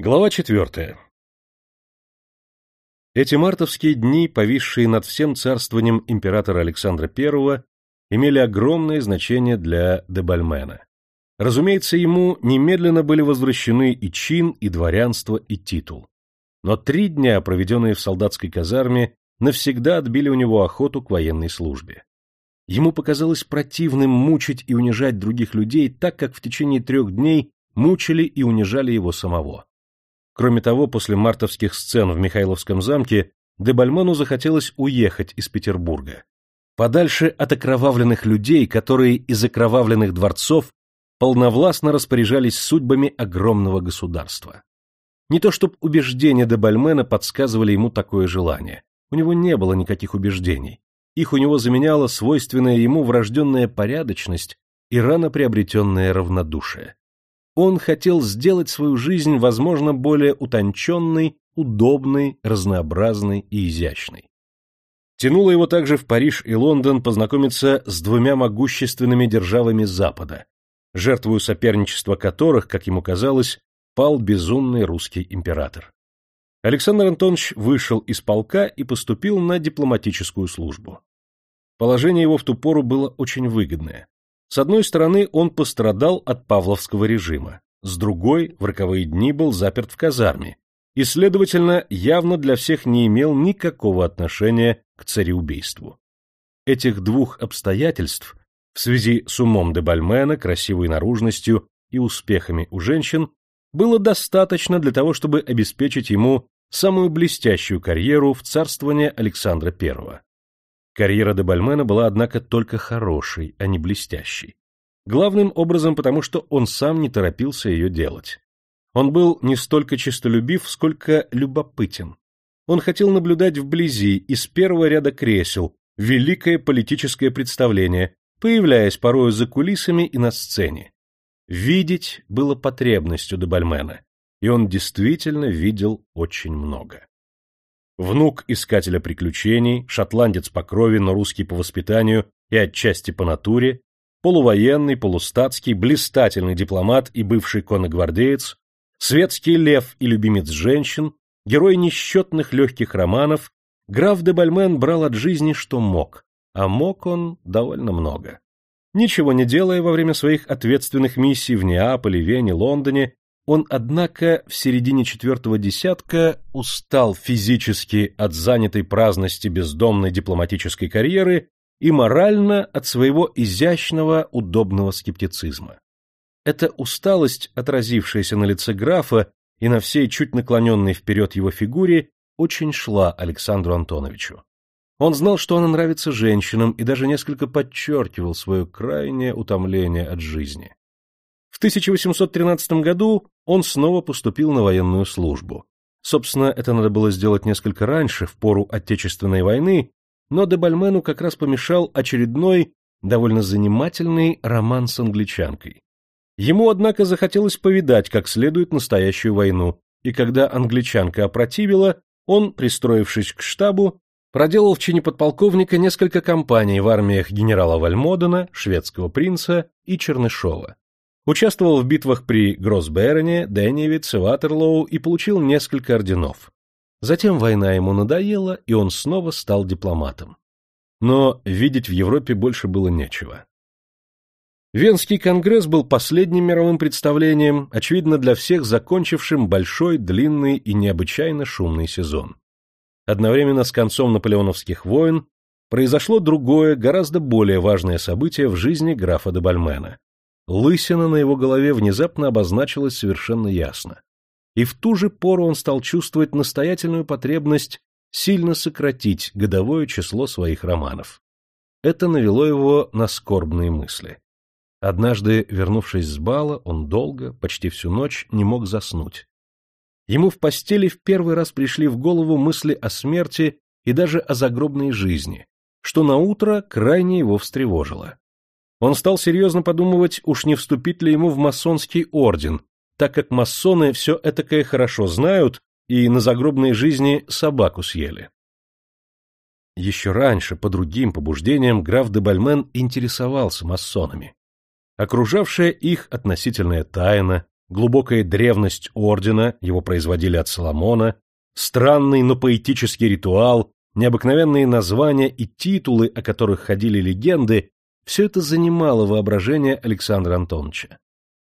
Глава четвертая. Эти мартовские дни, повисшие над всем царствованием императора Александра I, имели огромное значение для Дебальмена. Разумеется, ему немедленно были возвращены и чин, и дворянство, и титул. Но три дня, проведенные в солдатской казарме, навсегда отбили у него охоту к военной службе. Ему показалось противным мучить и унижать других людей так, как в течение трех дней мучили и унижали его самого. Кроме того, после мартовских сцен в Михайловском замке Дебальмону захотелось уехать из Петербурга. Подальше от окровавленных людей, которые из окровавленных дворцов полновластно распоряжались судьбами огромного государства. Не то чтобы убеждения Дебальмена подсказывали ему такое желание. У него не было никаких убеждений. Их у него заменяла свойственная ему врожденная порядочность и рано приобретенное равнодушие он хотел сделать свою жизнь, возможно, более утонченной, удобной, разнообразной и изящной. Тянуло его также в Париж и Лондон познакомиться с двумя могущественными державами Запада, жертвою соперничества которых, как ему казалось, пал безумный русский император. Александр Антонович вышел из полка и поступил на дипломатическую службу. Положение его в ту пору было очень выгодное. С одной стороны, он пострадал от павловского режима, с другой, в роковые дни был заперт в казарме, и, следовательно, явно для всех не имел никакого отношения к цареубийству. Этих двух обстоятельств в связи с умом де Бальмена, красивой наружностью и успехами у женщин было достаточно для того, чтобы обеспечить ему самую блестящую карьеру в царствовании Александра I. Карьера де Бальмена была, однако, только хорошей, а не блестящей. Главным образом потому, что он сам не торопился ее делать. Он был не столько честолюбив, сколько любопытен. Он хотел наблюдать вблизи, из первого ряда кресел, великое политическое представление, появляясь порою за кулисами и на сцене. Видеть было потребностью Дебальмена, и он действительно видел очень много внук искателя приключений, шотландец по крови, но русский по воспитанию и отчасти по натуре, полувоенный, полустатский, блистательный дипломат и бывший конногвардеец, светский лев и любимец женщин, герой несчетных легких романов, граф де Бальмен брал от жизни что мог, а мог он довольно много. Ничего не делая во время своих ответственных миссий в Неаполе, Вене, Лондоне, он, однако, в середине четвертого десятка устал физически от занятой праздности бездомной дипломатической карьеры и морально от своего изящного, удобного скептицизма. Эта усталость, отразившаяся на лице графа и на всей чуть наклоненной вперед его фигуре, очень шла Александру Антоновичу. Он знал, что она нравится женщинам, и даже несколько подчеркивал свое крайнее утомление от жизни. В 1813 году он снова поступил на военную службу. Собственно, это надо было сделать несколько раньше, в пору Отечественной войны, но Дебальмену как раз помешал очередной, довольно занимательный роман с англичанкой. Ему, однако, захотелось повидать как следует настоящую войну, и когда англичанка опротивила, он, пристроившись к штабу, проделал в чине подполковника несколько кампаний в армиях генерала Вальмодена, шведского принца и Чернышова. Участвовал в битвах при Гроссберене, Денневице, Ватерлоу и получил несколько орденов. Затем война ему надоела, и он снова стал дипломатом. Но видеть в Европе больше было нечего. Венский конгресс был последним мировым представлением, очевидно для всех закончившим большой, длинный и необычайно шумный сезон. Одновременно с концом наполеоновских войн произошло другое, гораздо более важное событие в жизни графа де Бальмена. Лысина на его голове внезапно обозначилась совершенно ясно. И в ту же пору он стал чувствовать настоятельную потребность сильно сократить годовое число своих романов. Это навело его на скорбные мысли. Однажды, вернувшись с бала, он долго, почти всю ночь, не мог заснуть. Ему в постели в первый раз пришли в голову мысли о смерти и даже о загробной жизни, что наутро крайне его встревожило. Он стал серьезно подумывать, уж не вступить ли ему в масонский орден, так как масоны все этакое хорошо знают и на загробной жизни собаку съели. Еще раньше, по другим побуждениям, граф де Бальмен интересовался масонами. Окружавшая их относительная тайна, глубокая древность ордена, его производили от Соломона, странный, но поэтический ритуал, необыкновенные названия и титулы, о которых ходили легенды, все это занимало воображение Александра Антоновича.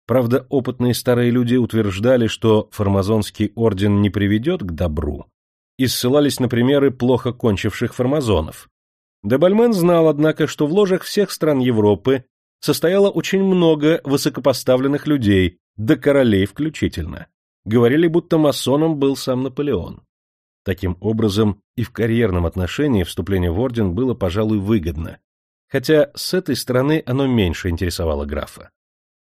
Правда, опытные старые люди утверждали, что формазонский орден не приведет к добру, и ссылались на примеры плохо кончивших формазонов. Дебальмен знал, однако, что в ложах всех стран Европы состояло очень много высокопоставленных людей, до королей включительно. Говорили, будто масоном был сам Наполеон. Таким образом, и в карьерном отношении вступление в орден было, пожалуй, выгодно, хотя с этой стороны оно меньше интересовало графа.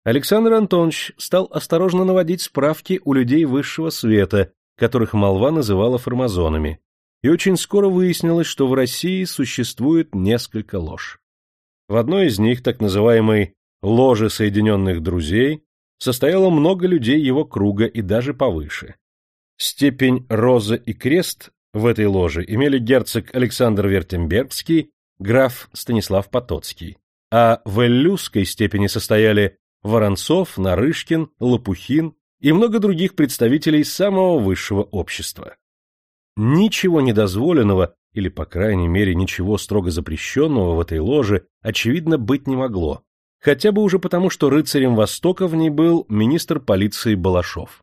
Александр Антонович стал осторожно наводить справки у людей высшего света, которых молва называла формазонами, и очень скоро выяснилось, что в России существует несколько лож. В одной из них, так называемой «ложе Соединенных Друзей», состояло много людей его круга и даже повыше. Степень «Роза» и «Крест» в этой ложе имели герцог Александр Вертембергский, граф Станислав Потоцкий, а в эллюзской степени состояли Воронцов, Нарышкин, Лопухин и много других представителей самого высшего общества. Ничего недозволенного, или, по крайней мере, ничего строго запрещенного в этой ложе, очевидно, быть не могло, хотя бы уже потому, что рыцарем Востока в ней был министр полиции Балашов.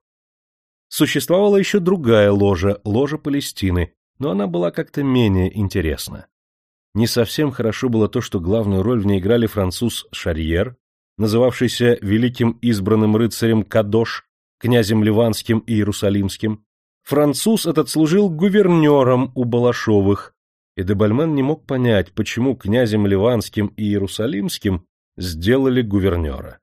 Существовала еще другая ложа, ложа Палестины, но она была как-то менее интересна. Не совсем хорошо было то, что главную роль в ней играли француз Шарьер, называвшийся великим избранным рыцарем Кадош, князем Ливанским и Иерусалимским. Француз этот служил гувернером у Балашовых, и Дебальмен не мог понять, почему князем Ливанским и Иерусалимским сделали гувернера.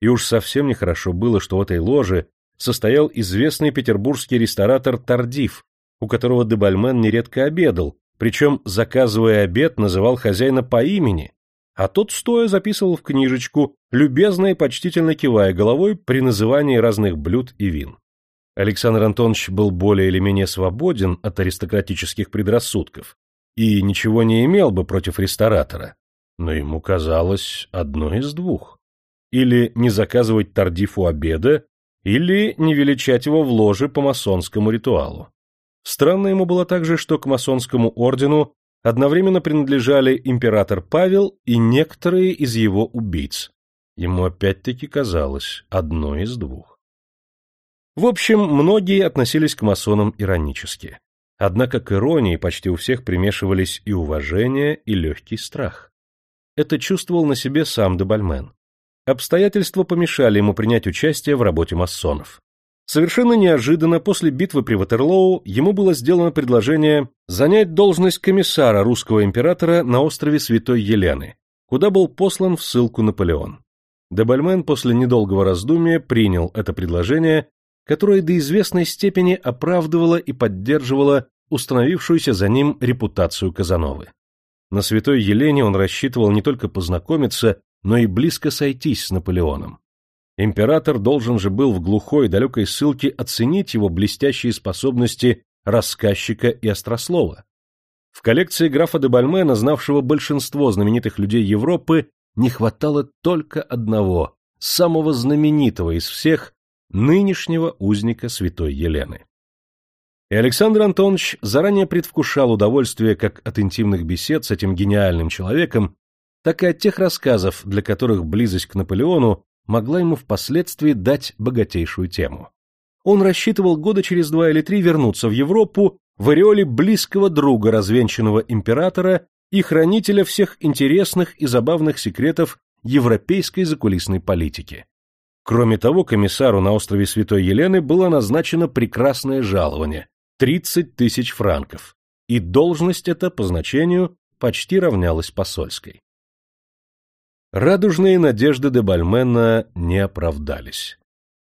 И уж совсем нехорошо было, что в этой ложе состоял известный петербургский ресторатор Тардив, у которого Дебальмен нередко обедал, причем, заказывая обед, называл хозяина по имени, а тот стоя записывал в книжечку, любезно и почтительно кивая головой при назывании разных блюд и вин. Александр Антонович был более или менее свободен от аристократических предрассудков и ничего не имел бы против ресторатора, но ему казалось одно из двух. Или не заказывать Тардифу обеда, или не величать его в ложе по масонскому ритуалу. Странно ему было также, что к масонскому ордену одновременно принадлежали император Павел и некоторые из его убийц. Ему опять-таки казалось одно из двух. В общем, многие относились к масонам иронически. Однако к иронии почти у всех примешивались и уважение, и легкий страх. Это чувствовал на себе сам Дебальмен. Обстоятельства помешали ему принять участие в работе масонов. Совершенно неожиданно после битвы при Ватерлоу ему было сделано предложение занять должность комиссара русского императора на острове Святой Елены, куда был послан в ссылку Наполеон. Дебальмен после недолгого раздумия принял это предложение, которое до известной степени оправдывало и поддерживало установившуюся за ним репутацию Казановы. На Святой Елене он рассчитывал не только познакомиться, но и близко сойтись с Наполеоном. Император должен же был в глухой далекой ссылке оценить его блестящие способности рассказчика и острослова. В коллекции графа де Бальмена, знавшего большинство знаменитых людей Европы, не хватало только одного, самого знаменитого из всех, нынешнего узника святой Елены. И Александр Антонович заранее предвкушал удовольствие как от интимных бесед с этим гениальным человеком, так и от тех рассказов, для которых близость к Наполеону могла ему впоследствии дать богатейшую тему. Он рассчитывал года через два или три вернуться в Европу в ореоле близкого друга развенчанного императора и хранителя всех интересных и забавных секретов европейской закулисной политики. Кроме того, комиссару на острове Святой Елены было назначено прекрасное жалование – 30 тысяч франков, и должность эта по значению почти равнялась посольской. Радужные надежды де Бальмена не оправдались.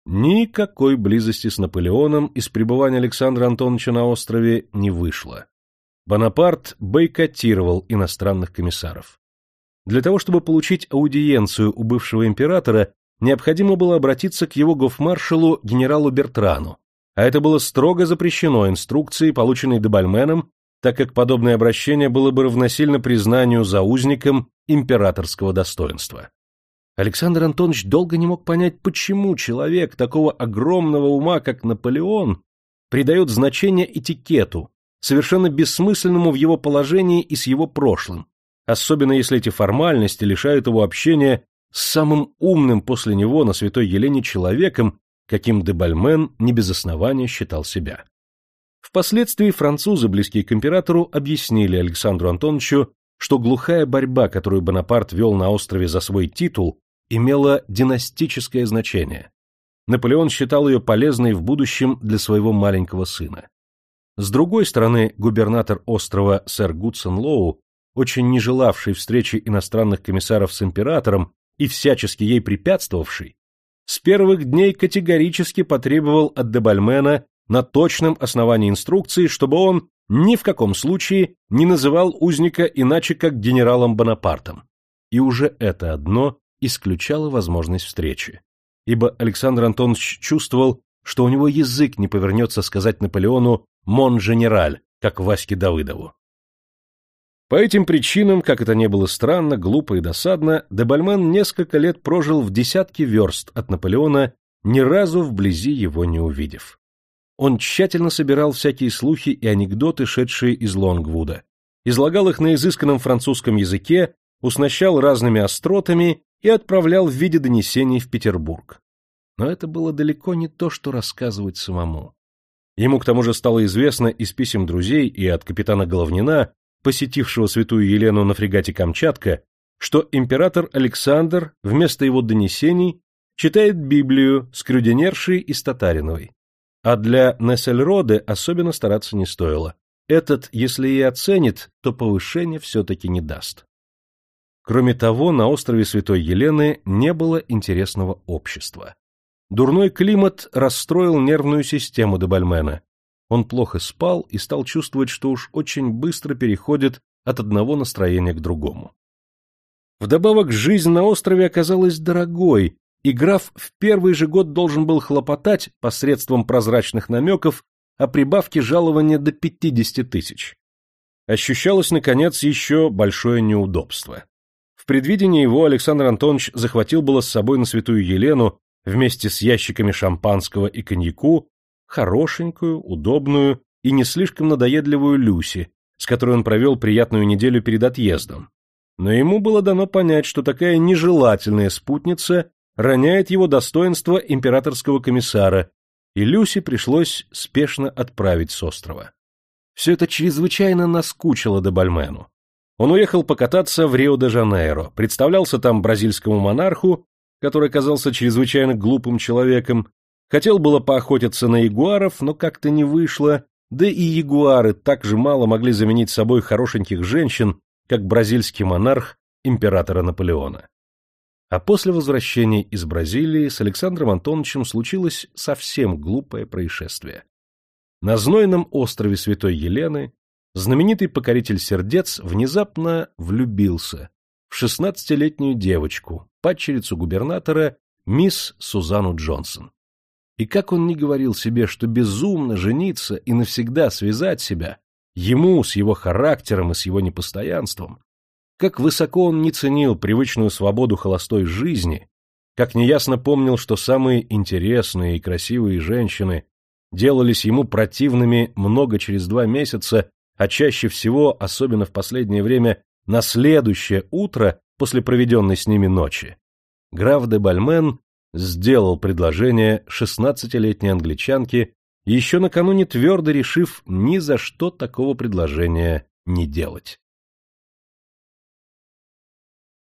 Никакой близости с Наполеоном из пребывания Александра Антоновича на острове не вышло. Бонапарт бойкотировал иностранных комиссаров. Для того, чтобы получить аудиенцию у бывшего императора, необходимо было обратиться к его гофмаршалу генералу Бертрану, а это было строго запрещено инструкцией, полученной Дебальменом так как подобное обращение было бы равносильно признанию за узником императорского достоинства. Александр Антонович долго не мог понять, почему человек такого огромного ума, как Наполеон, придает значение этикету, совершенно бессмысленному в его положении и с его прошлым, особенно если эти формальности лишают его общения с самым умным после него на Святой Елене человеком, каким Дебальмен не без основания считал себя. Впоследствии французы, близкие к императору, объяснили Александру Антоновичу, что глухая борьба, которую Бонапарт вел на острове за свой титул, имела династическое значение. Наполеон считал ее полезной в будущем для своего маленького сына. С другой стороны, губернатор острова сэр Гудсон Лоу, очень не желавший встречи иностранных комиссаров с императором и всячески ей препятствовавший, с первых дней категорически потребовал от Дебальмена на точном основании инструкции, чтобы он ни в каком случае не называл узника иначе как генералом Бонапартом. И уже это одно исключало возможность встречи. Ибо Александр Антонович чувствовал, что у него язык не повернется сказать Наполеону «мон-женераль», как Ваське Давыдову. По этим причинам, как это не было странно, глупо и досадно, Дебальмен несколько лет прожил в десятке верст от Наполеона, ни разу вблизи его не увидев. Он тщательно собирал всякие слухи и анекдоты, шедшие из Лонгвуда, излагал их на изысканном французском языке, уснащал разными остротами и отправлял в виде донесений в Петербург. Но это было далеко не то, что рассказывать самому. Ему к тому же стало известно из писем друзей и от капитана Головнина, посетившего святую Елену на фрегате Камчатка, что император Александр вместо его донесений читает Библию с Крюденершей и Статариновой. А для Нессельроде особенно стараться не стоило. Этот, если и оценит, то повышение все-таки не даст. Кроме того, на острове Святой Елены не было интересного общества. Дурной климат расстроил нервную систему Дебальмена, он плохо спал и стал чувствовать, что уж очень быстро переходит от одного настроения к другому. Вдобавок, жизнь на острове оказалась дорогой, и граф в первый же год должен был хлопотать посредством прозрачных намеков о прибавке жалования до 50 тысяч. Ощущалось, наконец, еще большое неудобство. В предвидении его Александр Антонович захватил было с собой на Святую Елену вместе с ящиками шампанского и коньяку хорошенькую, удобную и не слишком надоедливую Люси, с которой он провел приятную неделю перед отъездом. Но ему было дано понять, что такая нежелательная спутница роняет его достоинство императорского комиссара, и Люси пришлось спешно отправить с острова. Все это чрезвычайно наскучило Дебальмену. Он уехал покататься в Рио-де-Жанейро, представлялся там бразильскому монарху, который казался чрезвычайно глупым человеком, Хотел было поохотиться на ягуаров, но как-то не вышло, да и ягуары так же мало могли заменить собой хорошеньких женщин, как бразильский монарх императора Наполеона. А после возвращения из Бразилии с Александром Антоновичем случилось совсем глупое происшествие. На знойном острове Святой Елены знаменитый покоритель сердец внезапно влюбился в шестнадцатилетнюю девочку, падчерицу губернатора, мисс Сузану Джонсон. И как он не говорил себе, что безумно жениться и навсегда связать себя, ему с его характером и с его непостоянством, как высоко он не ценил привычную свободу холостой жизни, как неясно помнил, что самые интересные и красивые женщины делались ему противными много через два месяца, а чаще всего, особенно в последнее время, на следующее утро после проведенной с ними ночи. Граф де Бальмен сделал предложение шестнадцатилетней англичанке, еще накануне твердо решив ни за что такого предложения не делать.